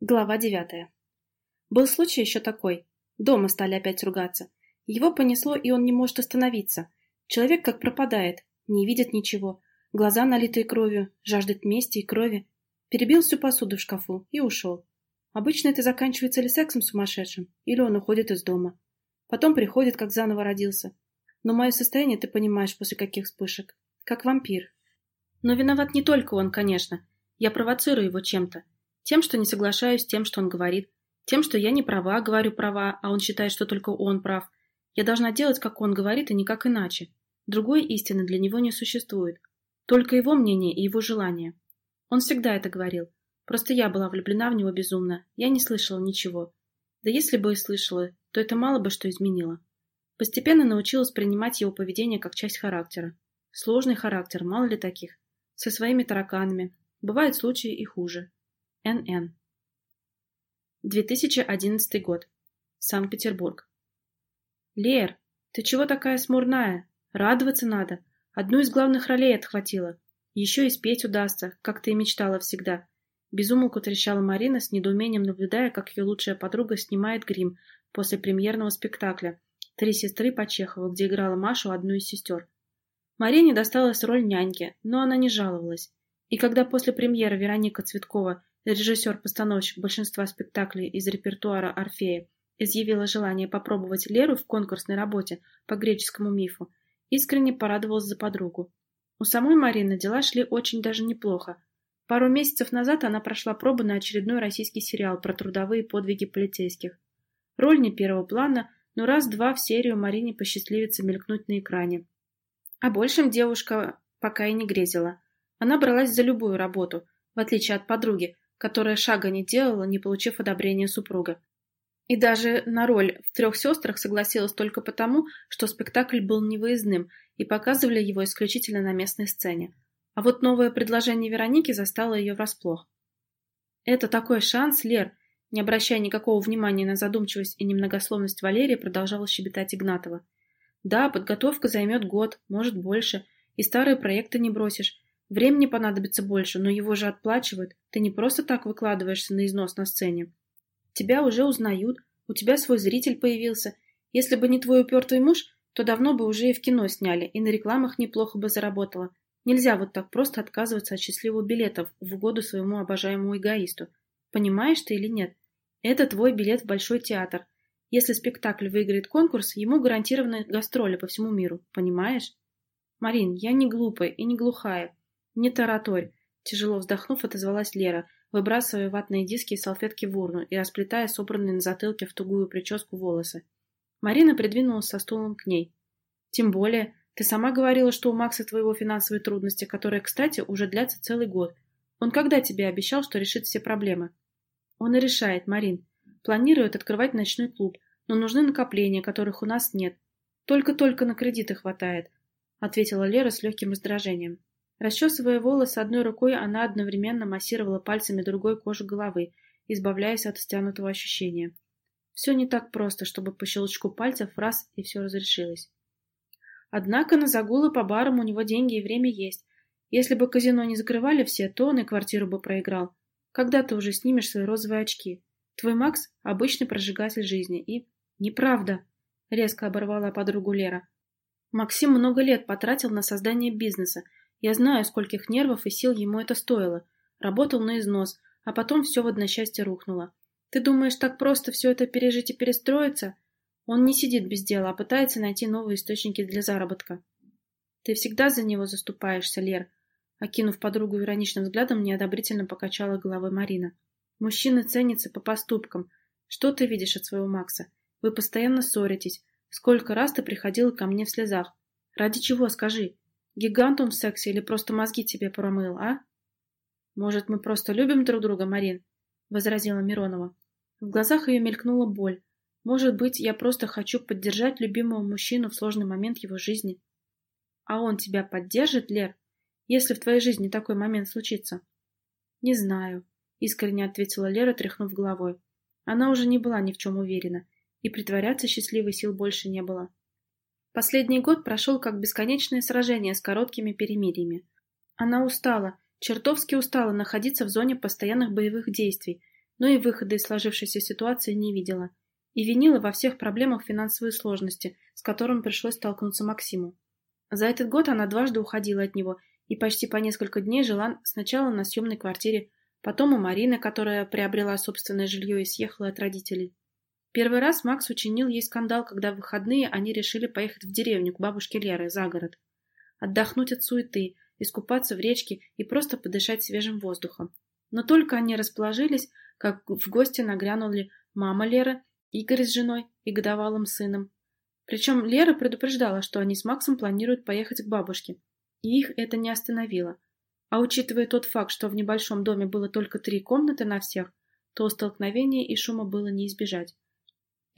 Глава девятая. Был случай еще такой. Дома стали опять ругаться. Его понесло, и он не может остановиться. Человек как пропадает, не видит ничего. Глаза налитые кровью, жаждет мести и крови. Перебил всю посуду в шкафу и ушел. Обычно это заканчивается или сексом сумасшедшим, или он уходит из дома. Потом приходит, как заново родился. Но мое состояние ты понимаешь после каких вспышек. Как вампир. Но виноват не только он, конечно. Я провоцирую его чем-то. Тем, что не соглашаюсь с тем, что он говорит. Тем, что я не права, говорю права, а он считает, что только он прав. Я должна делать, как он говорит, и никак иначе. Другой истины для него не существует. Только его мнение и его желание. Он всегда это говорил. Просто я была влюблена в него безумно. Я не слышала ничего. Да если бы и слышала, то это мало бы что изменило. Постепенно научилась принимать его поведение как часть характера. Сложный характер, мало ли таких. Со своими тараканами. Бывают случаи и хуже. Н.Н. 2011 год. Санкт-Петербург. Лер, ты чего такая смурная? Радоваться надо. Одну из главных ролей отхватила. Еще и спеть удастся, как ты и мечтала всегда. Безумолку трещала Марина с недоумением, наблюдая, как ее лучшая подруга снимает грим после премьерного спектакля «Три сестры» по Чехову, где играла Машу, одну из сестер. Марине досталась роль няньки, но она не жаловалась. И когда после премьеры Вероника Цветкова Режиссер-постановщик большинства спектаклей из репертуара Орфея изъявила желание попробовать Леру в конкурсной работе по греческому мифу, искренне порадовалась за подругу. У самой Марины дела шли очень даже неплохо. Пару месяцев назад она прошла пробу на очередной российский сериал про трудовые подвиги полицейских. Роль не первого плана, но раз-два в серию Марине посчастливится мелькнуть на экране. А большим девушка пока и не грезила. Она бралась за любую работу, в отличие от подруги, которая шага не делала, не получив одобрения супруга. И даже на роль в «Трех сестрах» согласилась только потому, что спектакль был невыездным и показывали его исключительно на местной сцене. А вот новое предложение Вероники застало ее врасплох. «Это такой шанс, Лер!» Не обращая никакого внимания на задумчивость и немногословность Валерии, продолжала щебетать Игнатова. «Да, подготовка займет год, может больше, и старые проекты не бросишь, Времени понадобится больше, но его же отплачивают. Ты не просто так выкладываешься на износ на сцене. Тебя уже узнают, у тебя свой зритель появился. Если бы не твой упертый муж, то давно бы уже и в кино сняли, и на рекламах неплохо бы заработала. Нельзя вот так просто отказываться от счастливого билета в угоду своему обожаемому эгоисту. Понимаешь ты или нет? Это твой билет в Большой театр. Если спектакль выиграет конкурс, ему гарантированы гастроли по всему миру. Понимаешь? Марин, я не глупая и не глухая. «Не тараторь!» Тяжело вздохнув, отозвалась Лера, выбрасывая ватные диски и салфетки в урну и расплетая собранные на затылке в тугую прическу волосы. Марина придвинулась со стулом к ней. «Тем более, ты сама говорила, что у Макса твоего финансовые трудности, которые, кстати, уже длятся целый год. Он когда тебе обещал, что решит все проблемы?» «Он и решает, Марин. Планирует открывать ночной клуб, но нужны накопления, которых у нас нет. Только-только на кредиты хватает», — ответила Лера с легким раздражением. Расчесывая волосы одной рукой, она одновременно массировала пальцами другой кожу головы, избавляясь от стянутого ощущения. Все не так просто, чтобы по щелчку пальцев раз и все разрешилось. Однако на загулы по барам у него деньги и время есть. Если бы казино не закрывали все, то он и квартиру бы проиграл. Когда ты уже снимешь свои розовые очки? Твой Макс — обычный прожигатель жизни и... Неправда! — резко оборвала подругу Лера. Максим много лет потратил на создание бизнеса, я знаю, скольких нервов и сил ему это стоило. Работал на износ, а потом все в одночасье рухнуло. Ты думаешь, так просто все это пережить и перестроиться? Он не сидит без дела, а пытается найти новые источники для заработка. Ты всегда за него заступаешься, Лер. Окинув подругу ироничным взглядом, неодобрительно покачала головой Марина. Мужчина ценится по поступкам. Что ты видишь от своего Макса? Вы постоянно ссоритесь. Сколько раз ты приходила ко мне в слезах? Ради чего, скажи? Гигант он в сексе или просто мозги тебе промыл, а? Может, мы просто любим друг друга, Марин? Возразила Миронова. В глазах ее мелькнула боль. Может быть, я просто хочу поддержать любимого мужчину в сложный момент его жизни. А он тебя поддержит, Лер, если в твоей жизни такой момент случится? Не знаю, искренне ответила Лера, тряхнув головой. Она уже не была ни в чем уверена, и притворяться счастливой сил больше не было. Последний год прошел как бесконечное сражение с короткими перемириями. Она устала, чертовски устала находиться в зоне постоянных боевых действий, но и выхода из сложившейся ситуации не видела. И винила во всех проблемах финансовые сложности, с которыми пришлось столкнуться Максиму. За этот год она дважды уходила от него и почти по несколько дней жила сначала на съемной квартире, потом у Марины, которая приобрела собственное жилье и съехала от родителей. Первый раз Макс учинил ей скандал, когда в выходные они решили поехать в деревню к бабушке Леры за город. Отдохнуть от суеты, искупаться в речке и просто подышать свежим воздухом. Но только они расположились, как в гости нагрянули мама Леры, Игорь с женой и годовалым сыном. Причем Лера предупреждала, что они с Максом планируют поехать к бабушке, и их это не остановило. А учитывая тот факт, что в небольшом доме было только три комнаты на всех, то столкновения и шума было не избежать.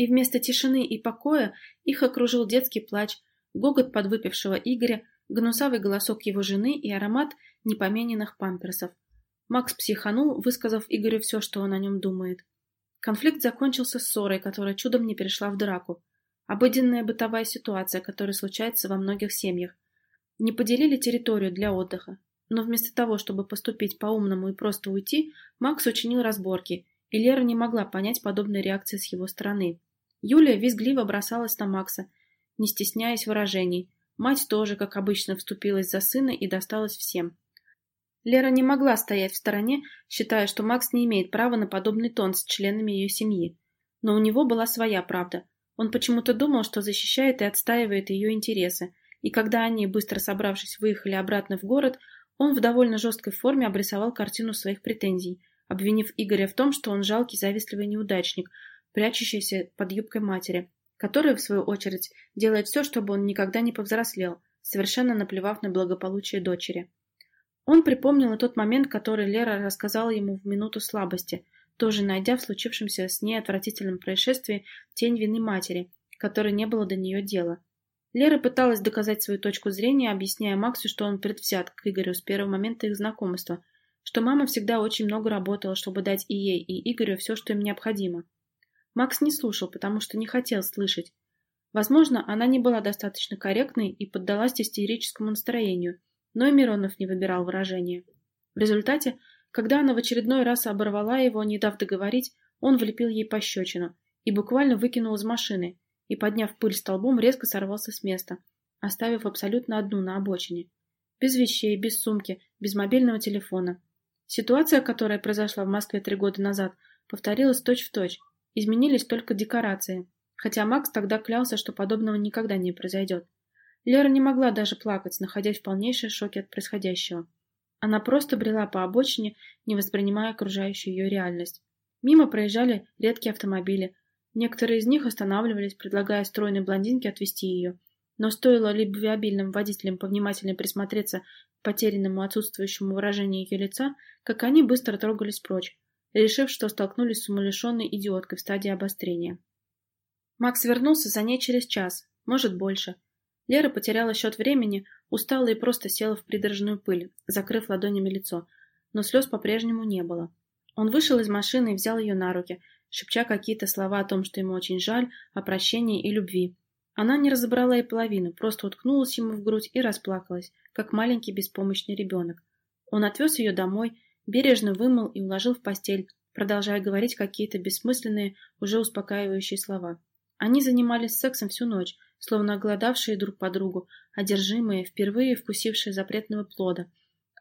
И вместо тишины и покоя их окружил детский плач, гогот подвыпившего Игоря, гнусавый голосок его жены и аромат непомененных памперсов. Макс психанул, высказав Игорю все, что он о нем думает. Конфликт закончился ссорой, которая чудом не перешла в драку. Обыденная бытовая ситуация, которая случается во многих семьях. Не поделили территорию для отдыха. Но вместо того, чтобы поступить по-умному и просто уйти, Макс учинил разборки, и Лера не могла понять подобной реакции с его стороны. Юлия визгливо бросалась на Макса, не стесняясь выражений. Мать тоже, как обычно, вступилась за сына и досталась всем. Лера не могла стоять в стороне, считая, что Макс не имеет права на подобный тон с членами ее семьи. Но у него была своя правда. Он почему-то думал, что защищает и отстаивает ее интересы, и когда они, быстро собравшись, выехали обратно в город, он в довольно жесткой форме обрисовал картину своих претензий, обвинив Игоря в том, что он жалкий завистливый неудачник, прячущийся под юбкой матери, который, в свою очередь, делает все, чтобы он никогда не повзрослел, совершенно наплевав на благополучие дочери. Он припомнил и тот момент, который Лера рассказала ему в минуту слабости, тоже найдя в случившемся с ней отвратительном происшествии тень вины матери, которой не было до нее дела. Лера пыталась доказать свою точку зрения, объясняя Максу, что он предвзят к Игорю с первого момента их знакомства, что мама всегда очень много работала, чтобы дать и ей, и Игорю все, что им необходимо. Макс не слушал, потому что не хотел слышать. Возможно, она не была достаточно корректной и поддалась истерическому настроению, но и Миронов не выбирал выражения. В результате, когда она в очередной раз оборвала его, не дав договорить, он влепил ей пощечину и буквально выкинул из машины, и, подняв пыль столбом, резко сорвался с места, оставив абсолютно одну на обочине. Без вещей, без сумки, без мобильного телефона. Ситуация, которая произошла в Москве три года назад, повторилась точь-в-точь. Точь. Изменились только декорации. Хотя Макс тогда клялся, что подобного никогда не произойдет. Лера не могла даже плакать, находясь в полнейшей шоке от происходящего. Она просто брела по обочине, не воспринимая окружающую ее реальность. Мимо проезжали редкие автомобили. Некоторые из них останавливались, предлагая стройной блондинке отвезти ее. Но стоило любвеобильным водителям повнимательнее присмотреться к потерянному отсутствующему выражению ее лица, как они быстро трогались прочь, решив, что столкнулись с умалишенной идиоткой в стадии обострения. Макс вернулся за ней через час, может больше. Лера потеряла счет времени, устала и просто села в придорожную пыль, закрыв ладонями лицо, но слез по-прежнему не было. Он вышел из машины и взял ее на руки, шепча какие-то слова о том, что ему очень жаль, о прощении и любви. Она не разобрала и половину, просто уткнулась ему в грудь и расплакалась, как маленький беспомощный ребенок. Он отвез ее домой, бережно вымыл и уложил в постель, продолжая говорить какие-то бессмысленные, уже успокаивающие слова. Они занимались сексом всю ночь, словно оголодавшие друг по другу, одержимые, впервые вкусившие запретного плода.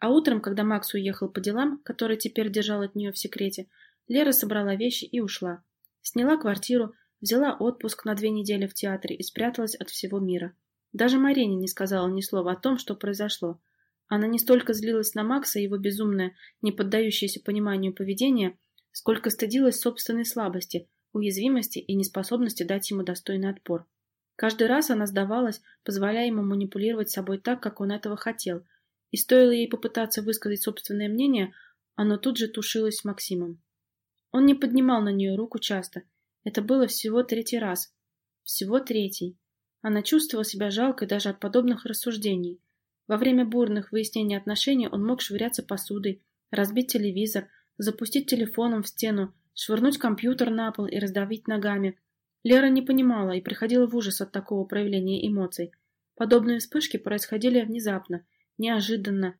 А утром, когда Макс уехал по делам, которые теперь держал от нее в секрете, Лера собрала вещи и ушла. Сняла квартиру, взяла отпуск на две недели в театре и спряталась от всего мира. Даже Марине не сказала ни слова о том, что произошло. Она не столько злилась на Макса и его безумное, не поддающееся пониманию поведение, сколько стыдилась собственной слабости, уязвимости и неспособности дать ему достойный отпор. Каждый раз она сдавалась, позволяя ему манипулировать собой так, как он этого хотел, и стоило ей попытаться высказать собственное мнение, оно тут же тушилось с Максимом. Он не поднимал на нее руку часто. Это было всего третий раз. Всего третий. Она чувствовала себя жалкой даже от подобных рассуждений. Во время бурных выяснений отношений он мог швыряться посудой, разбить телевизор, запустить телефоном в стену, швырнуть компьютер на пол и раздавить ногами. Лера не понимала и приходила в ужас от такого проявления эмоций. Подобные вспышки происходили внезапно, неожиданно,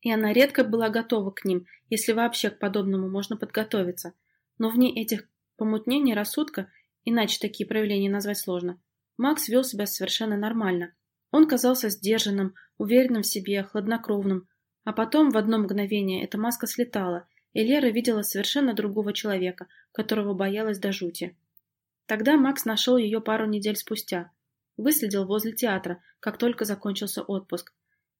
и она редко была готова к ним, если вообще к подобному можно подготовиться. Но вне этих помутнений рассудка, иначе такие проявления назвать сложно, Макс вел себя совершенно нормально. Он казался сдержанным, уверенным в себе, хладнокровным, а потом в одно мгновение эта маска слетала, и Лера видела совершенно другого человека, которого боялась до жути. Тогда Макс нашел ее пару недель спустя. Выследил возле театра, как только закончился отпуск.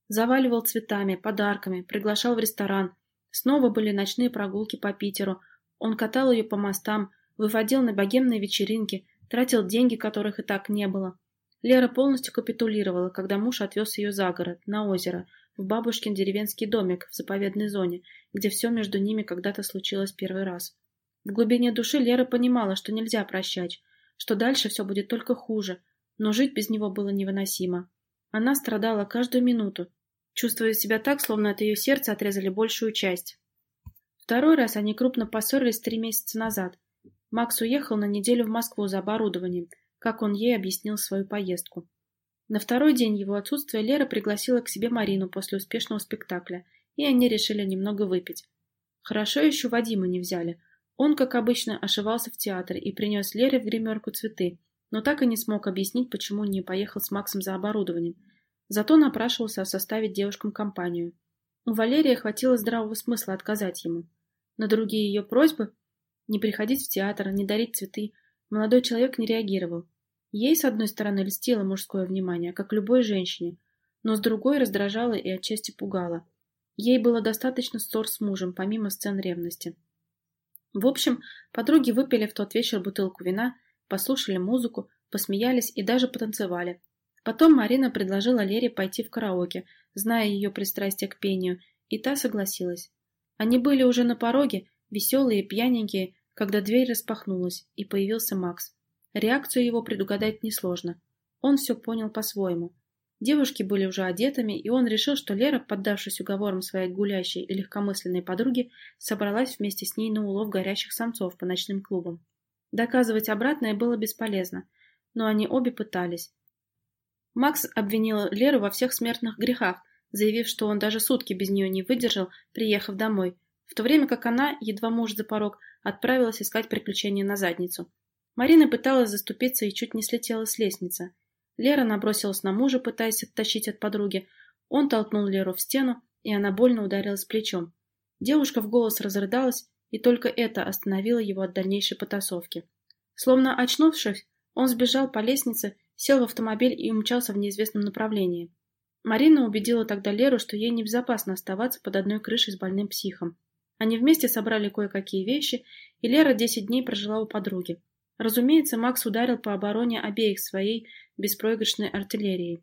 Заваливал цветами, подарками, приглашал в ресторан. Снова были ночные прогулки по Питеру. Он катал ее по мостам, выводил на богемные вечеринки, тратил деньги, которых и так не было. Лера полностью капитулировала, когда муж отвез ее за город, на озеро, в бабушкин деревенский домик в заповедной зоне, где все между ними когда-то случилось первый раз. В глубине души Лера понимала, что нельзя прощать, что дальше все будет только хуже, но жить без него было невыносимо. Она страдала каждую минуту, чувствуя себя так, словно от ее сердца отрезали большую часть. Второй раз они крупно поссорились три месяца назад. Макс уехал на неделю в Москву за оборудованием, как он ей объяснил свою поездку. На второй день его отсутствия Лера пригласила к себе Марину после успешного спектакля, и они решили немного выпить. Хорошо еще Вадима не взяли. Он, как обычно, ошивался в театре и принес Лере в гримерку цветы, но так и не смог объяснить, почему не поехал с Максом за оборудованием. Зато напрашивался составить девушкам компанию. У Валерии хватило здравого смысла отказать ему. На другие ее просьбы не приходить в театр, не дарить цветы молодой человек не реагировал. Ей, с одной стороны, льстило мужское внимание, как любой женщине, но с другой раздражало и отчасти пугало. Ей было достаточно ссор с мужем, помимо сцен ревности. В общем, подруги выпили в тот вечер бутылку вина, послушали музыку, посмеялись и даже потанцевали. Потом Марина предложила Лере пойти в караоке, зная ее пристрастие к пению, и та согласилась. Они были уже на пороге, веселые пьяненькие, когда дверь распахнулась, и появился Макс. Реакцию его предугадать несложно. Он все понял по-своему. Девушки были уже одетыми, и он решил, что Лера, поддавшись уговорам своей гулящей и легкомысленной подруги, собралась вместе с ней на улов горящих самцов по ночным клубам. Доказывать обратное было бесполезно, но они обе пытались. Макс обвинил Леру во всех смертных грехах, заявив, что он даже сутки без нее не выдержал, приехав домой, в то время как она, едва муж за порог, отправилась искать приключения на задницу. Марина пыталась заступиться и чуть не слетела с лестницы. Лера набросилась на мужа, пытаясь оттащить от подруги. Он толкнул Леру в стену, и она больно ударилась плечом. Девушка в голос разрыдалась, и только это остановило его от дальнейшей потасовки. Словно очнувшись, он сбежал по лестнице, сел в автомобиль и умчался в неизвестном направлении. Марина убедила тогда Леру, что ей небезопасно оставаться под одной крышей с больным психом. Они вместе собрали кое-какие вещи, и Лера десять дней прожила у подруги. Разумеется, Макс ударил по обороне обеих своей беспроигрышной артиллерией.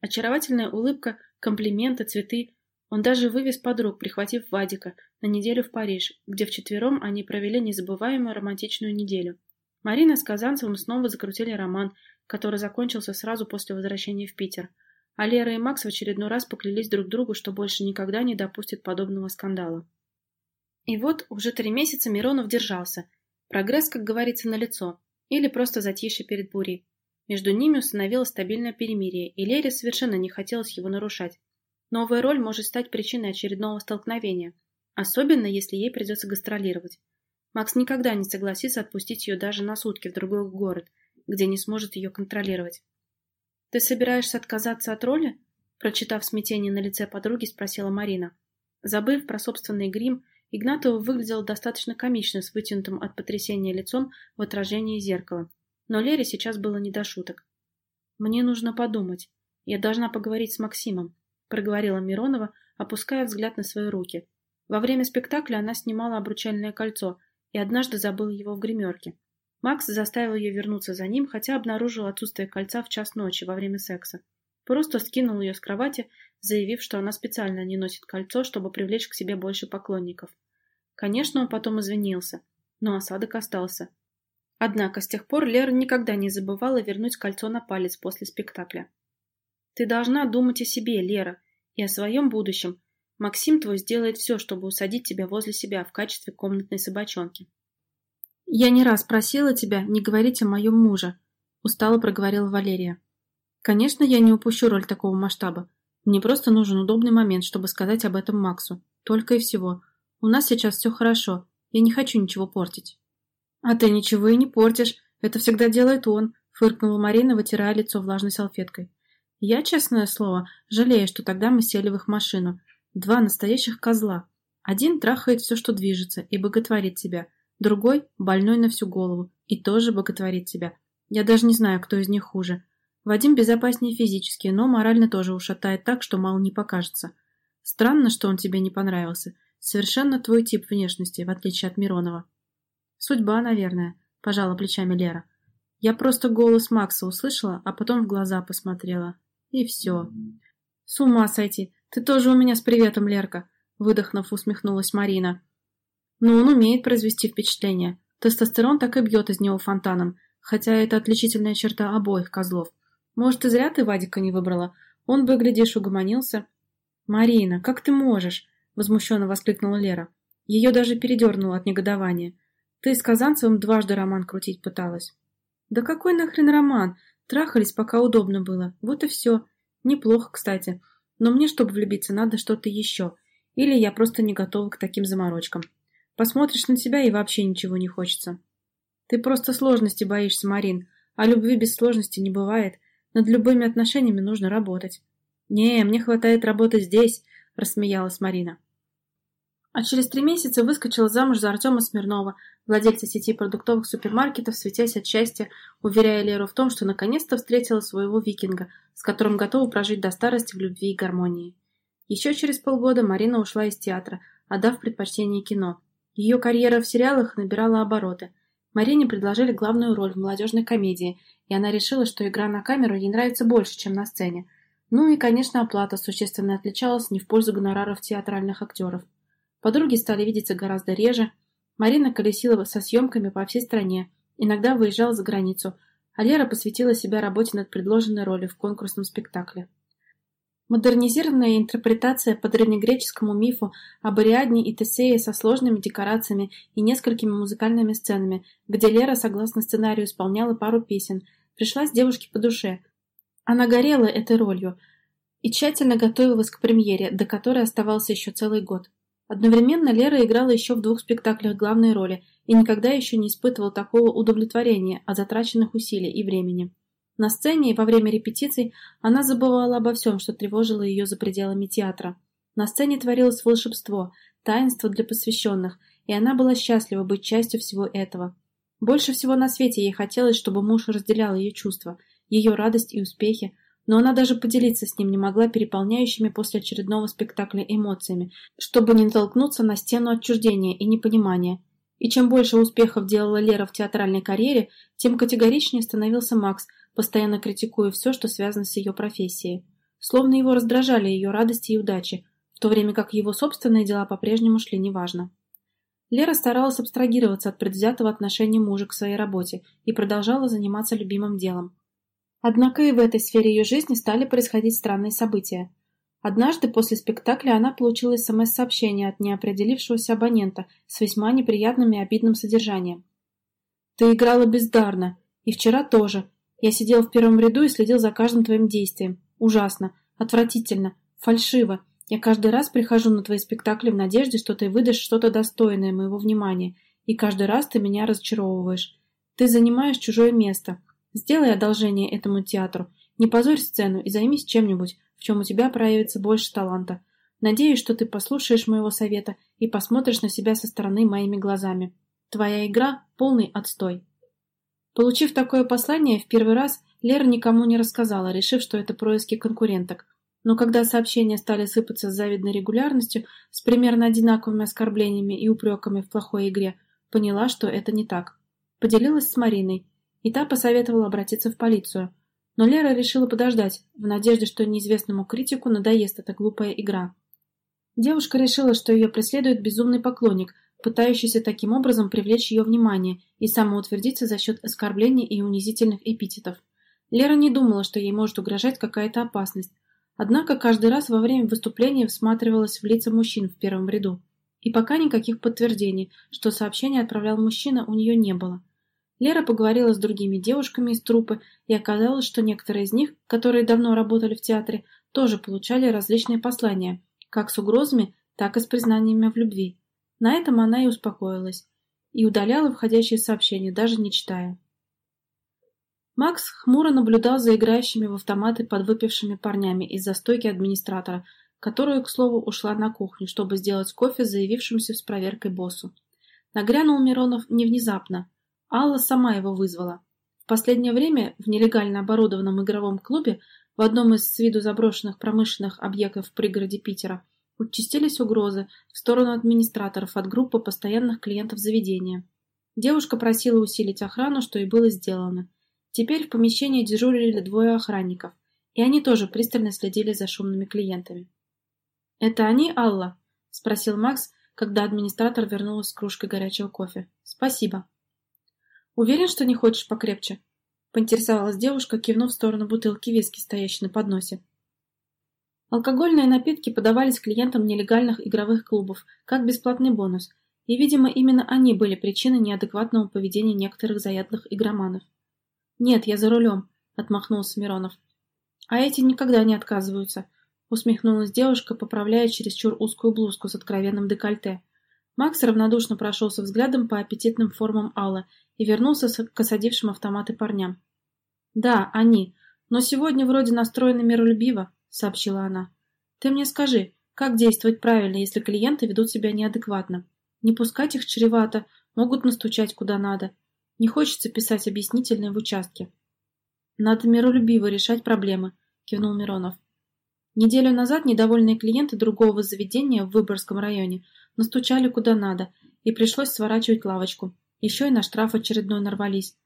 Очаровательная улыбка, комплименты, цветы. Он даже вывез подруг, прихватив Вадика, на неделю в Париж, где вчетвером они провели незабываемую романтичную неделю. Марина с Казанцевым снова закрутили роман, который закончился сразу после возвращения в Питер. А Лера и Макс в очередной раз поклялись друг другу, что больше никогда не допустят подобного скандала. И вот уже три месяца Миронов держался – Прогресс, как говорится, налицо. Или просто затишье перед бурей. Между ними установилось стабильное перемирие, и Лере совершенно не хотелось его нарушать. Новая роль может стать причиной очередного столкновения, особенно если ей придется гастролировать. Макс никогда не согласится отпустить ее даже на сутки в другой город, где не сможет ее контролировать. «Ты собираешься отказаться от роли?» Прочитав смятение на лице подруги, спросила Марина. Забыв про собственный грим, Игнатова выглядела достаточно комично с вытянутым от потрясения лицом в отражении зеркала. Но Лере сейчас было не до шуток. «Мне нужно подумать. Я должна поговорить с Максимом», — проговорила Миронова, опуская взгляд на свои руки. Во время спектакля она снимала обручальное кольцо и однажды забыла его в гримерке. Макс заставил ее вернуться за ним, хотя обнаружил отсутствие кольца в час ночи во время секса. Просто скинул ее с кровати, заявив, что она специально не носит кольцо, чтобы привлечь к себе больше поклонников. Конечно, он потом извинился, но осадок остался. Однако с тех пор Лера никогда не забывала вернуть кольцо на палец после спектакля. «Ты должна думать о себе, Лера, и о своем будущем. Максим твой сделает все, чтобы усадить тебя возле себя в качестве комнатной собачонки». «Я не раз просила тебя не говорить о моем муже», — устало проговорила Валерия. «Конечно, я не упущу роль такого масштаба. Мне просто нужен удобный момент, чтобы сказать об этом Максу. Только и всего. У нас сейчас все хорошо. Я не хочу ничего портить. А ты ничего и не портишь. Это всегда делает он, фыркнула Марина, вытирая лицо влажной салфеткой. Я, честное слово, жалею, что тогда мы сели в их машину. Два настоящих козла. Один трахает все, что движется, и боготворит тебя. Другой — больной на всю голову, и тоже боготворит тебя. Я даже не знаю, кто из них хуже. Вадим безопаснее физически, но морально тоже ушатает так, что мало не покажется. Странно, что он тебе не понравился. Совершенно твой тип внешности, в отличие от Миронова. Судьба, наверное, пожала плечами Лера. Я просто голос Макса услышала, а потом в глаза посмотрела. И все. С ума сойти. Ты тоже у меня с приветом, Лерка. Выдохнув, усмехнулась Марина. Но он умеет произвести впечатление. Тестостерон так и бьет из него фонтаном, хотя это отличительная черта обоих козлов. Может, и зря ты Вадика не выбрала. Он бы, глядишь, угомонился. «Марина, как ты можешь?» — возмущенно воскликнула Лера. Ее даже передернуло от негодования. «Ты с Казанцевым дважды роман крутить пыталась». «Да какой нахрен роман? Трахались, пока удобно было. Вот и все. Неплохо, кстати. Но мне, чтобы влюбиться, надо что-то еще. Или я просто не готова к таким заморочкам. Посмотришь на себя и вообще ничего не хочется. Ты просто сложности боишься, Марин. А любви без сложности не бывает. Над любыми отношениями нужно работать. Не, мне хватает работы здесь, рассмеялась Марина. А через три месяца выскочила замуж за Артема Смирнова, владельца сети продуктовых супермаркетов, светясь от счастья, уверяя Леру в том, что наконец-то встретила своего викинга, с которым готова прожить до старости в любви и гармонии. Еще через полгода Марина ушла из театра, отдав предпочтение кино. Ее карьера в сериалах набирала обороты. Марине предложили главную роль в молодежной комедии, и она решила, что игра на камеру ей нравится больше, чем на сцене. Ну и, конечно, оплата существенно отличалась не в пользу гонораров театральных актеров. Подруги стали видеться гораздо реже. Марина колесила со съемками по всей стране, иногда выезжала за границу, а Лера посвятила себя работе над предложенной ролью в конкурсном спектакле. Модернизированная интерпретация по древнегреческому мифу об Ариадне и Тесее со сложными декорациями и несколькими музыкальными сценами, где Лера, согласно сценарию, исполняла пару песен, пришлась девушке по душе. Она горела этой ролью и тщательно готовилась к премьере, до которой оставался еще целый год. Одновременно Лера играла еще в двух спектаклях главной роли и никогда еще не испытывала такого удовлетворения от затраченных усилий и времени. На сцене и во время репетиций она забывала обо всем, что тревожило ее за пределами театра. На сцене творилось волшебство, таинство для посвященных, и она была счастлива быть частью всего этого. Больше всего на свете ей хотелось, чтобы муж разделял ее чувства, ее радость и успехи, но она даже поделиться с ним не могла переполняющими после очередного спектакля эмоциями, чтобы не натолкнуться на стену отчуждения и непонимания. И чем больше успехов делала Лера в театральной карьере, тем категоричнее становился Макс, постоянно критикуя все, что связано с ее профессией. Словно его раздражали ее радости и удачи, в то время как его собственные дела по-прежнему шли неважно. Лера старалась абстрагироваться от предвзятого отношения мужа к своей работе и продолжала заниматься любимым делом. Однако и в этой сфере ее жизни стали происходить странные события. Однажды после спектакля она получила СМС-сообщение от неопределившегося абонента с весьма неприятным и обидным содержанием. «Ты играла бездарно. И вчера тоже. Я сидел в первом ряду и следил за каждым твоим действием. Ужасно. Отвратительно. Фальшиво. Я каждый раз прихожу на твои спектакли в надежде, что ты выдашь что-то достойное моего внимания. И каждый раз ты меня разочаровываешь. Ты занимаешь чужое место. Сделай одолжение этому театру, не позорь сцену и займись чем-нибудь, в чем у тебя проявится больше таланта. Надеюсь, что ты послушаешь моего совета и посмотришь на себя со стороны моими глазами. Твоя игра — полный отстой. Получив такое послание, в первый раз Лера никому не рассказала, решив, что это происки конкуренток. Но когда сообщения стали сыпаться с завидной регулярностью, с примерно одинаковыми оскорблениями и упреками в плохой игре, поняла, что это не так. Поделилась с Мариной, и та посоветовала обратиться в полицию. Но Лера решила подождать, в надежде, что неизвестному критику надоест эта глупая игра. Девушка решила, что ее преследует безумный поклонник, пытающийся таким образом привлечь ее внимание и самоутвердиться за счет оскорблений и унизительных эпитетов. Лера не думала, что ей может угрожать какая-то опасность, однако каждый раз во время выступления всматривалась в лица мужчин в первом ряду. И пока никаких подтверждений, что сообщение отправлял мужчина, у нее не было. Лера поговорила с другими девушками из труппы, и оказалось, что некоторые из них, которые давно работали в театре, тоже получали различные послания, как с угрозами, так и с признаниями в любви. На этом она и успокоилась. и удаляла входящие сообщения, даже не читая. Макс хмуро наблюдал за играющими в автоматы подвыпившими парнями из-за стойки администратора, которая, к слову, ушла на кухню, чтобы сделать кофе заявившемуся с проверкой боссу. Нагрянул Миронов не внезапно. Алла сама его вызвала. В последнее время в нелегально оборудованном игровом клубе в одном из с виду заброшенных промышленных объектов в пригороде Питера участились угрозы в сторону администраторов от группы постоянных клиентов заведения. Девушка просила усилить охрану, что и было сделано. Теперь в помещении дежурили двое охранников, и они тоже пристально следили за шумными клиентами. «Это они, Алла?» – спросил Макс, когда администратор вернулась с кружкой горячего кофе. «Спасибо». «Уверен, что не хочешь покрепче?» — поинтересовалась девушка, кивнув в сторону бутылки виски, стоящей на подносе. Алкогольные напитки подавались клиентам нелегальных игровых клубов, как бесплатный бонус, и, видимо, именно они были причиной неадекватного поведения некоторых заядлых игроманов. «Нет, я за рулем», — отмахнулся Миронов. «А эти никогда не отказываются», — усмехнулась девушка, поправляя чересчур узкую блузку с откровенным декольте. Макс равнодушно прошелся взглядом по аппетитным формам Аллы и вернулся к осадившим автоматы парням. «Да, они. Но сегодня вроде настроены миролюбиво», — сообщила она. «Ты мне скажи, как действовать правильно, если клиенты ведут себя неадекватно? Не пускать их чревато, могут настучать куда надо. Не хочется писать объяснительные в участке». «Надо миролюбиво решать проблемы», — кивнул Миронов. Неделю назад недовольные клиенты другого заведения в Выборгском районе настучали куда надо, и пришлось сворачивать лавочку. Еще и на штраф очередной нарвались.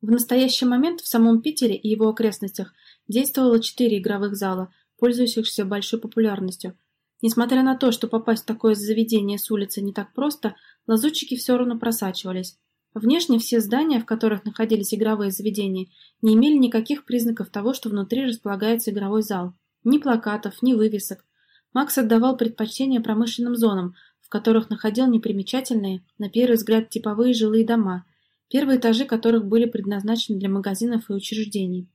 В настоящий момент в самом Питере и его окрестностях действовало четыре игровых зала, пользующихся большой популярностью. Несмотря на то, что попасть в такое заведение с улицы не так просто, лазутчики все равно просачивались. Внешне все здания, в которых находились игровые заведения, не имели никаких признаков того, что внутри располагается игровой зал. Ни плакатов, ни вывесок. Макс отдавал предпочтение промышленным зонам, в которых находил непримечательные, на первый взгляд, типовые жилые дома, первые этажи которых были предназначены для магазинов и учреждений.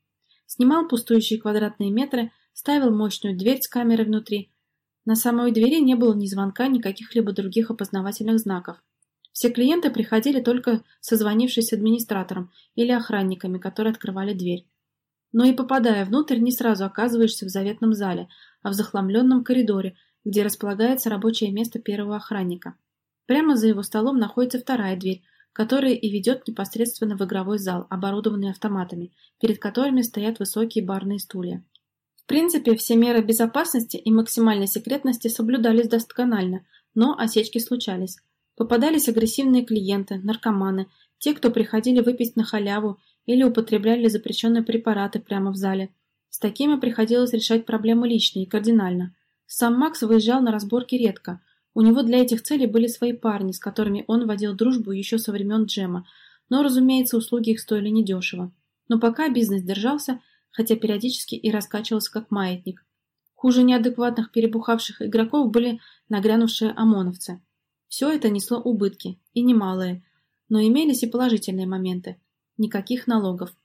Снимал пустующие квадратные метры, ставил мощную дверь с камерой внутри. На самой двери не было ни звонка, ни каких-либо других опознавательных знаков. Все клиенты приходили только созвонившись с администратором или охранниками, которые открывали дверь. Но и попадая внутрь, не сразу оказываешься в заветном зале, а в захламленном коридоре, где располагается рабочее место первого охранника. Прямо за его столом находится вторая дверь, которая и ведет непосредственно в игровой зал, оборудованный автоматами, перед которыми стоят высокие барные стулья. В принципе, все меры безопасности и максимальной секретности соблюдались досконально, но осечки случались. Попадались агрессивные клиенты, наркоманы, те, кто приходили выпить на халяву или употребляли запрещенные препараты прямо в зале. С такими приходилось решать проблемы лично и кардинально – сам Макс выезжал на разборки редко. У него для этих целей были свои парни, с которыми он водил дружбу еще со времен Джема, но, разумеется, услуги их стоили недешево. Но пока бизнес держался, хотя периодически и раскачивался как маятник. Хуже неадекватных перебухавших игроков были нагрянувшие ОМОНовцы. Все это несло убытки, и немалые, но имелись и положительные моменты. Никаких налогов.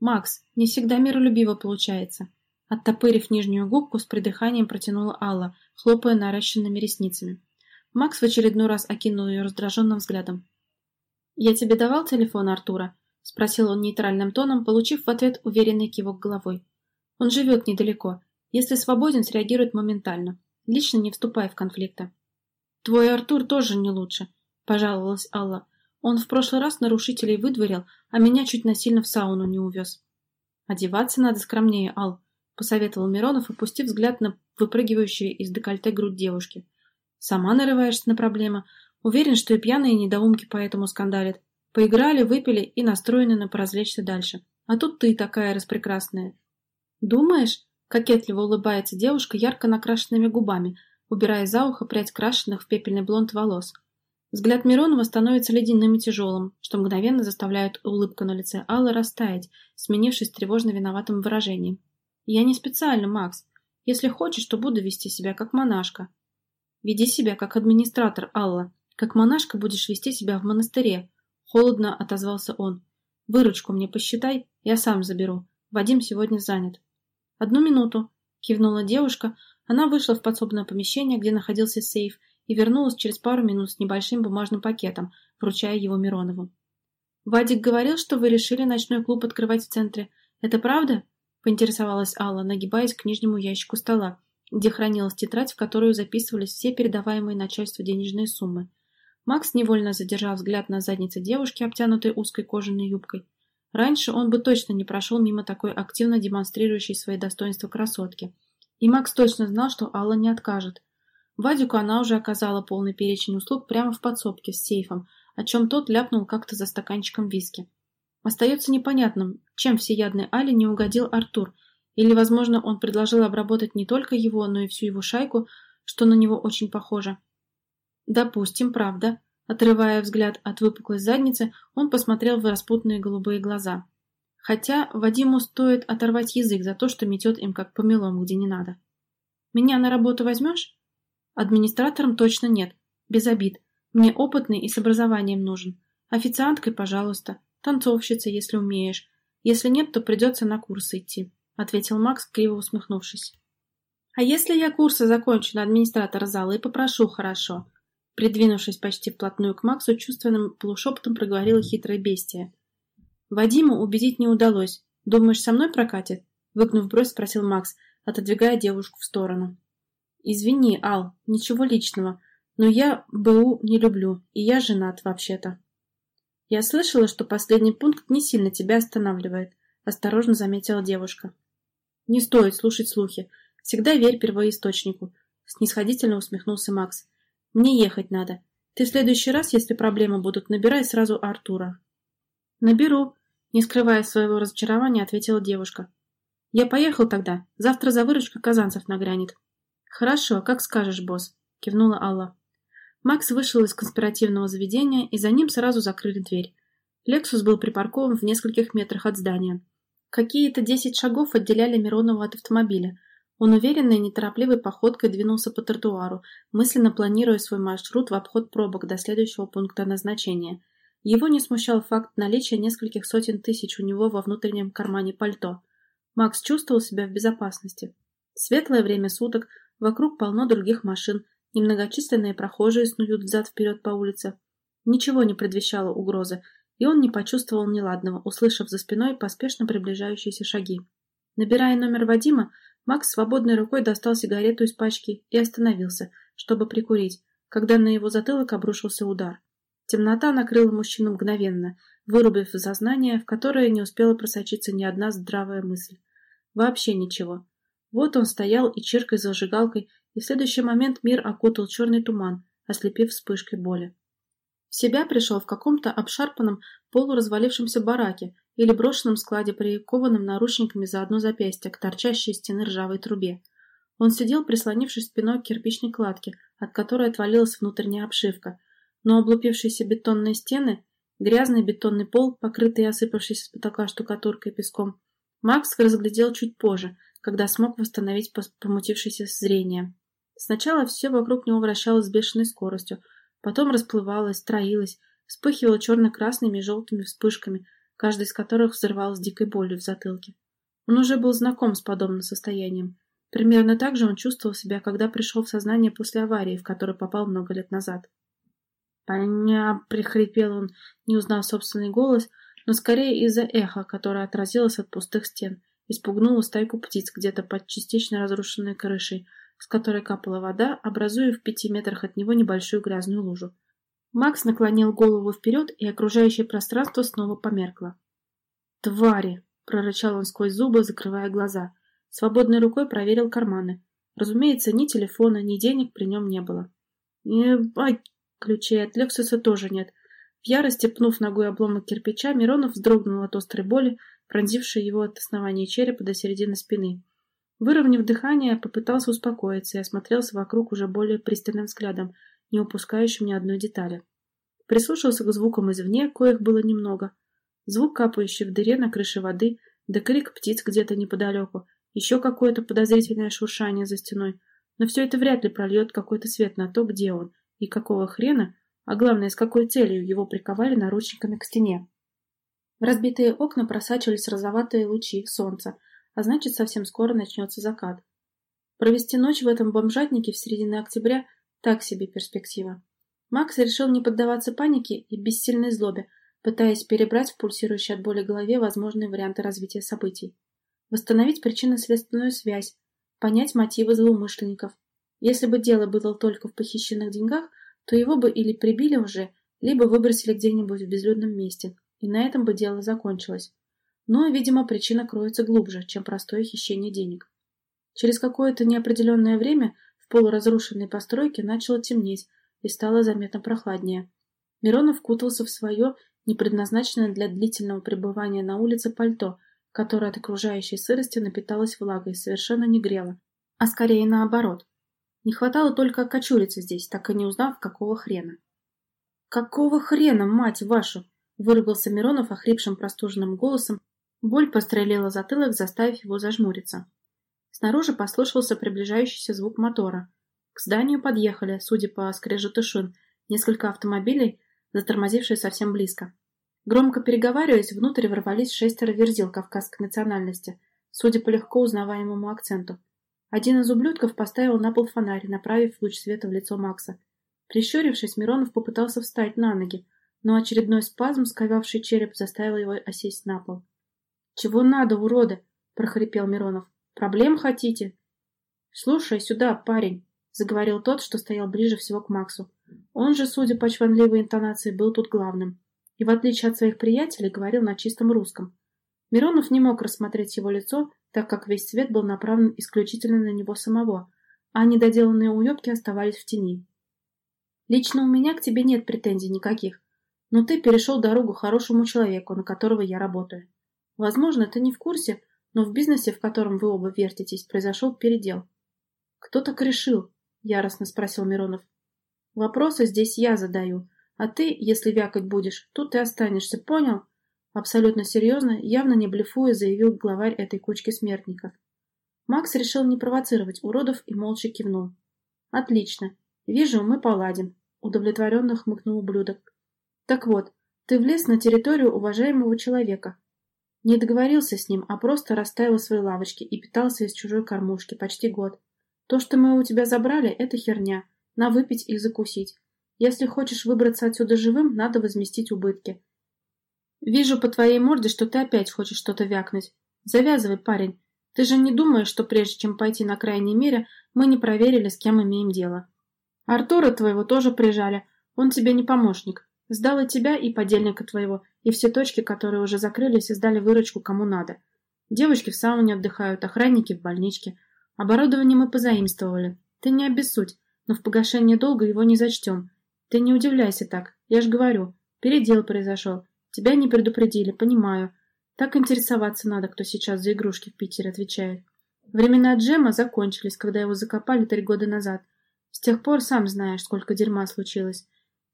«Макс, не всегда миролюбиво получается», Оттопырив нижнюю губку, с придыханием протянула Алла, хлопая наращенными ресницами. Макс в очередной раз окинул ее раздраженным взглядом. «Я тебе давал телефон Артура?» — спросил он нейтральным тоном, получив в ответ уверенный кивок головой. «Он живет недалеко. Если свободен, среагирует моментально. Лично не вступай в конфликты». «Твой Артур тоже не лучше», — пожаловалась Алла. «Он в прошлый раз нарушителей выдворил, а меня чуть насильно в сауну не увез». «Одеваться надо скромнее, Ал», — посоветовал Миронов, опустив взгляд на выпрыгивающую из декольте грудь девушки. «Сама нарываешься на проблемы. Уверен, что и пьяные недоумки поэтому скандалят. Поиграли, выпили и настроены на поразвлечься дальше. А тут ты такая распрекрасная». «Думаешь?» — кокетливо улыбается девушка ярко накрашенными губами, убирая за ухо прядь крашенных в пепельный блонд волос. Взгляд Миронова становится ледяным и тяжелым, что мгновенно заставляет улыбку на лице Аллы растаять, сменившись тревожно виноватым выражением. Я не специально, Макс. Если хочешь, то буду вести себя как монашка. Веди себя как администратор, Алла. Как монашка будешь вести себя в монастыре. Холодно отозвался он. Выручку мне посчитай, я сам заберу. Вадим сегодня занят. Одну минуту, кивнула девушка. Она вышла в подсобное помещение, где находился сейф, и вернулась через пару минут с небольшим бумажным пакетом, вручая его Миронову. «Вадик говорил, что вы решили ночной клуб открывать в центре. Это правда?» — поинтересовалась Алла, нагибаясь к нижнему ящику стола, где хранилась тетрадь, в которую записывались все передаваемые начальству денежные суммы. Макс невольно задержал взгляд на заднице девушки, обтянутой узкой кожаной юбкой. Раньше он бы точно не прошел мимо такой активно демонстрирующей свои достоинства красотки. И Макс точно знал, что Алла не откажет. Вадику она уже оказала полный перечень услуг прямо в подсобке с сейфом, о чем тот ляпнул как-то за стаканчиком виски. Остается непонятным, чем всеядной Али не угодил Артур, или, возможно, он предложил обработать не только его, но и всю его шайку, что на него очень похоже. Допустим, правда. Отрывая взгляд от выпуклой задницы, он посмотрел в распутные голубые глаза. Хотя Вадиму стоит оторвать язык за то, что метет им как помелом, где не надо. «Меня на работу возьмешь?» «Администратором точно нет. Без обид. Мне опытный и с образованием нужен. Официанткой, пожалуйста. Танцовщица, если умеешь. Если нет, то придется на курсы идти», — ответил Макс, криво усмехнувшись. «А если я курсы закончу на администратора зала и попрошу хорошо?» Придвинувшись почти вплотную к Максу, чувственным полушепотом проговорила хитрое бестия. Вадиму убедить не удалось. «Думаешь, со мной прокатит?» Выгнув бровь, спросил Макс, отодвигая девушку в сторону. «Извини, Ал, ничего личного, но я БУ не люблю, и я женат вообще-то». «Я слышала, что последний пункт не сильно тебя останавливает», — осторожно заметила девушка. «Не стоит слушать слухи. Всегда верь первоисточнику», — снисходительно усмехнулся Макс. Мне ехать надо. Ты в следующий раз, если проблемы будут, набирай сразу Артура. Наберу, не скрывая своего разочарования, ответила девушка. Я поехал тогда. Завтра за выручкой Казанцев нагрянет. Хорошо, как скажешь, босс, кивнула Алла. Макс вышел из конспиративного заведения, и за ним сразу закрыли дверь. Лексус был припаркован в нескольких метрах от здания. Какие-то десять шагов отделяли Миронова от автомобиля, он уверенной, неторопливой походкой двинулся по тротуару, мысленно планируя свой маршрут в обход пробок до следующего пункта назначения. Его не смущал факт наличия нескольких сотен тысяч у него во внутреннем кармане пальто. Макс чувствовал себя в безопасности. Светлое время суток, вокруг полно других машин, немногочисленные прохожие снуют взад-вперед по улице. Ничего не предвещало угрозы, и он не почувствовал неладного, услышав за спиной поспешно приближающиеся шаги. Набирая номер Вадима, Макс свободной рукой достал сигарету из пачки и остановился, чтобы прикурить, когда на его затылок обрушился удар. Темнота накрыла мужчину мгновенно, вырубив сознание, в которое не успела просочиться ни одна здравая мысль. Вообще ничего. Вот он стоял и чиркой зажигалкой, и в следующий момент мир окутал черный туман, ослепив вспышкой боли. В себя пришел в каком-то обшарпанном, полуразвалившемся бараке, или брошенном складе, прикованном наручниками за одно запястье к торчащей из стены ржавой трубе. Он сидел, прислонившись спиной к кирпичной кладке, от которой отвалилась внутренняя обшивка, но облупившиеся бетонные стены, грязный бетонный пол, покрытый осыпавшейся с потолка штукатуркой и песком, Макс разглядел чуть позже, когда смог восстановить помутившееся зрение. Сначала все вокруг него вращалось с бешеной скоростью, потом расплывалось, троилось, вспыхивало черно-красными и желтыми вспышками, каждый из которых взрывалась дикой болью в затылке. Он уже был знаком с подобным состоянием. Примерно так же он чувствовал себя, когда пришел в сознание после аварии, в которую попал много лет назад. «Поня!» — прихрипел он, не узнав собственный голос, но скорее из-за эха, которое отразилось от пустых стен, испугнуло стайку птиц где-то под частично разрушенной крышей, с которой капала вода, образуя в пяти метрах от него небольшую грязную лужу. Макс наклонил голову вперед, и окружающее пространство снова померкло. «Твари!» — прорычал он сквозь зубы, закрывая глаза. Свободной рукой проверил карманы. Разумеется, ни телефона, ни денег при нем не было. «Ебать!» Ключей от Лексуса тоже нет. В ярости, пнув ногой обломок кирпича, Миронов вздрогнул от острой боли, пронзившей его от основания черепа до середины спины. Выровняв дыхание, попытался успокоиться и осмотрелся вокруг уже более пристальным взглядом — не упускающим ни одной детали. Прислушался к звукам извне, коих было немного. Звук, капающий в дыре на крыше воды, да крик птиц где-то неподалеку, еще какое-то подозрительное шуршание за стеной. Но все это вряд ли прольет какой-то свет на то, где он, и какого хрена, а главное, с какой целью его приковали наручниками к стене. В разбитые окна просачивались розоватые лучи солнца, а значит, совсем скоро начнется закат. Провести ночь в этом бомжатнике в середине октября Так себе перспектива. Макс решил не поддаваться панике и бессильной злобе, пытаясь перебрать в пульсирующей от боли голове возможные варианты развития событий. Восстановить причинно-следственную связь, понять мотивы злоумышленников. Если бы дело было только в похищенных деньгах, то его бы или прибили уже, либо выбросили где-нибудь в безлюдном месте, и на этом бы дело закончилось. Но, видимо, причина кроется глубже, чем простое хищение денег. Через какое-то неопределенное время в полуразрушенной постройке начало темнеть и стало заметно прохладнее. Миронов кутался в свое, не предназначенное для длительного пребывания на улице пальто, которое от окружающей сырости напиталось влагой и совершенно не грело, а скорее наоборот. Не хватало только окочуриться здесь, так и не узнав, какого хрена. «Какого хрена, мать вашу!» — выругался Миронов охрипшим простуженным голосом. Боль пострелила затылок, заставив его зажмуриться. Снаружи послышался приближающийся звук мотора. К зданию подъехали, судя по скрежету шин, несколько автомобилей, затормозившие совсем близко. Громко переговариваясь, внутрь ворвались шестеро верзил кавказской национальности, судя по легко узнаваемому акценту. Один из ублюдков поставил на пол фонарь, направив луч света в лицо Макса. Прищурившись, Миронов попытался встать на ноги, но очередной спазм, сковавший череп, заставил его осесть на пол. «Чего надо, уроды?» — прохрипел Миронов. «Проблем хотите?» «Слушай сюда, парень», — заговорил тот, что стоял ближе всего к Максу. Он же, судя по чванливой интонации, был тут главным. И, в отличие от своих приятелей, говорил на чистом русском. Миронов не мог рассмотреть его лицо, так как весь свет был направлен исключительно на него самого, а недоделанные уебки оставались в тени. «Лично у меня к тебе нет претензий никаких, но ты перешел дорогу хорошему человеку, на которого я работаю. Возможно, ты не в курсе, но в бизнесе, в котором вы оба вертитесь, произошел передел». «Кто так решил?» — яростно спросил Миронов. «Вопросы здесь я задаю, а ты, если вякать будешь, тут и останешься, понял?» Абсолютно серьезно, явно не блефуя, заявил главарь этой кучки смертников. Макс решил не провоцировать уродов и молча кивнул. «Отлично. Вижу, мы поладим», — удовлетворенно хмыкнул ублюдок. «Так вот, ты влез на территорию уважаемого человека. Не договорился с ним, а просто расставил свои лавочки и питался из чужой кормушки почти год. То, что мы у тебя забрали, это херня. На выпить и закусить. Если хочешь выбраться отсюда живым, надо возместить убытки. Вижу по твоей морде, что ты опять хочешь что-то вякнуть. Завязывай, парень. Ты же не думаешь, что прежде чем пойти на крайней мере, мы не проверили, с кем имеем дело. Артура твоего тоже прижали. Он тебе не помощник. Сдал и тебя, и подельника твоего, и все точки, которые уже закрылись, и сдали выручку кому надо. Девочки в сауне отдыхают, охранники в больничке. Оборудование мы позаимствовали. Ты не обессудь, но в погашение долга его не зачтем. Ты не удивляйся так. Я ж говорю, передел произошел. Тебя не предупредили, понимаю. Так интересоваться надо, кто сейчас за игрушки в Питере отвечает. Времена Джема закончились, когда его закопали три года назад. С тех пор сам знаешь, сколько дерьма случилось.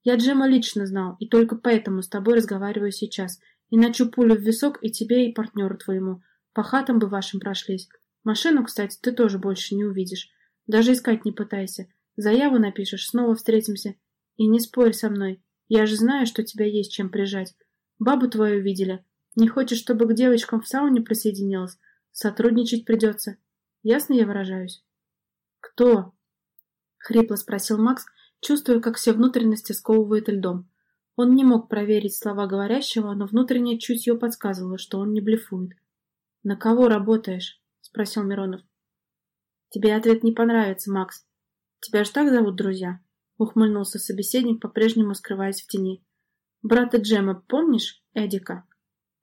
Я Джема лично знал, и только поэтому с тобой разговариваю сейчас. Иначе пулю в висок и тебе, и партнеру твоему. По хатам бы вашим прошлись. Машину, кстати, ты тоже больше не увидишь. Даже искать не пытайся. Заяву напишешь, снова встретимся. И не спорь со мной. Я же знаю, что тебя есть чем прижать. Бабу твою видели. Не хочешь, чтобы к девочкам в сауне присоединилась? Сотрудничать придется. Ясно я выражаюсь? Кто? Хрипло спросил Макс, чувствуя, как все внутренности сковывает льдом. Он не мог проверить слова говорящего, но внутреннее чутье подсказывало, что он не блефует. «На кого работаешь?» — спросил Миронов. «Тебе ответ не понравится, Макс. Тебя же так зовут друзья?» — ухмыльнулся собеседник, по-прежнему скрываясь в тени. «Брата Джема помнишь, Эдика?»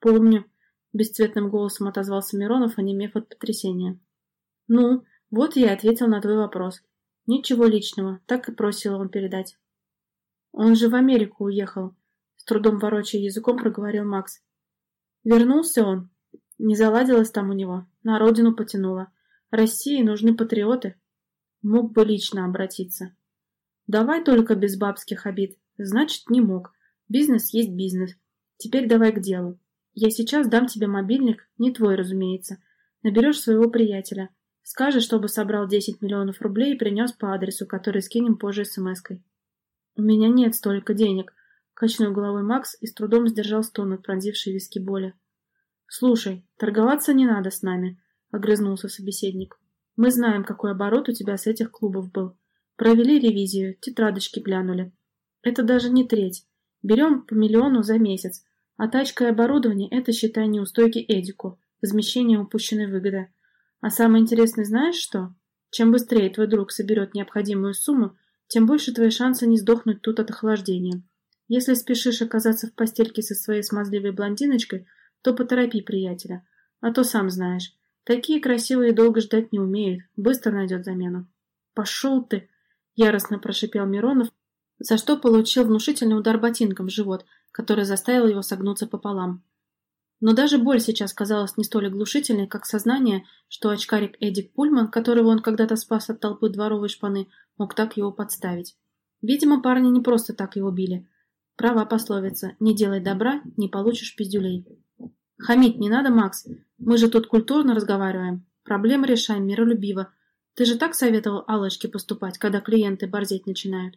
«Помню», — бесцветным голосом отозвался Миронов, онемев от потрясения. «Ну, вот я ответил на твой вопрос. Ничего личного, так и просил он передать». «Он же в Америку уехал», — с трудом ворочая языком проговорил Макс. «Вернулся он?» Не заладилось там у него, на родину потянуло. России нужны патриоты. Мог бы лично обратиться. Давай только без бабских обид. Значит, не мог. Бизнес есть бизнес. Теперь давай к делу. Я сейчас дам тебе мобильник, не твой, разумеется. Наберешь своего приятеля. Скажешь, чтобы собрал 10 миллионов рублей и принес по адресу, который скинем позже смс-кой. У меня нет столько денег. Качнул головой Макс и с трудом сдержал стон от пронзившей виски боли. «Слушай, торговаться не надо с нами», — огрызнулся собеседник. «Мы знаем, какой оборот у тебя с этих клубов был. Провели ревизию, тетрадочки глянули. Это даже не треть. Берем по миллиону за месяц. А тачка и оборудование – это, считай, неустойки Эдику, возмещение упущенной выгоды. А самое интересное знаешь что? Чем быстрее твой друг соберет необходимую сумму, тем больше твои шансы не сдохнуть тут от охлаждения. Если спешишь оказаться в постельке со своей смазливой блондиночкой, то поторопи приятеля. А то сам знаешь, такие красивые долго ждать не умеют, быстро найдет замену. «Пошел ты!» — яростно прошипел Миронов, за что получил внушительный удар ботинком в живот, который заставил его согнуться пополам. Но даже боль сейчас казалась не столь оглушительной, как сознание, что очкарик Эдик Пульман, которого он когда-то спас от толпы дворовой шпаны, мог так его подставить. Видимо, парни не просто так его били. Права пословица «Не делай добра, не получишь пиздюлей». «Хамить не надо, Макс. Мы же тут культурно разговариваем. Проблемы решаем миролюбиво. Ты же так советовал Аллочке поступать, когда клиенты борзеть начинают?»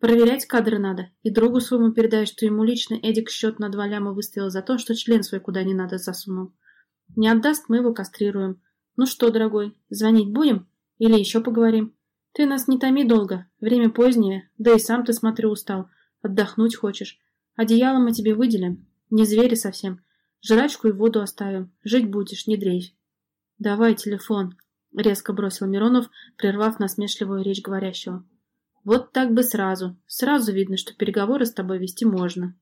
Проверять кадры надо, и другу своему передай, что ему лично Эдик счет на два ляма выставил за то, что член свой куда не надо засунул. Не отдаст, мы его кастрируем. Ну что, дорогой, звонить будем? Или еще поговорим? Ты нас не томи долго, время позднее, да и сам ты, смотрю, устал. Отдохнуть хочешь. Одеяло мы тебе выделим. Не звери совсем. Жрачку и воду оставим. Жить будешь, не дрейфь. Давай телефон, — резко бросил Миронов, прервав насмешливую речь говорящего. Вот так бы сразу. Сразу видно, что переговоры с тобой вести можно.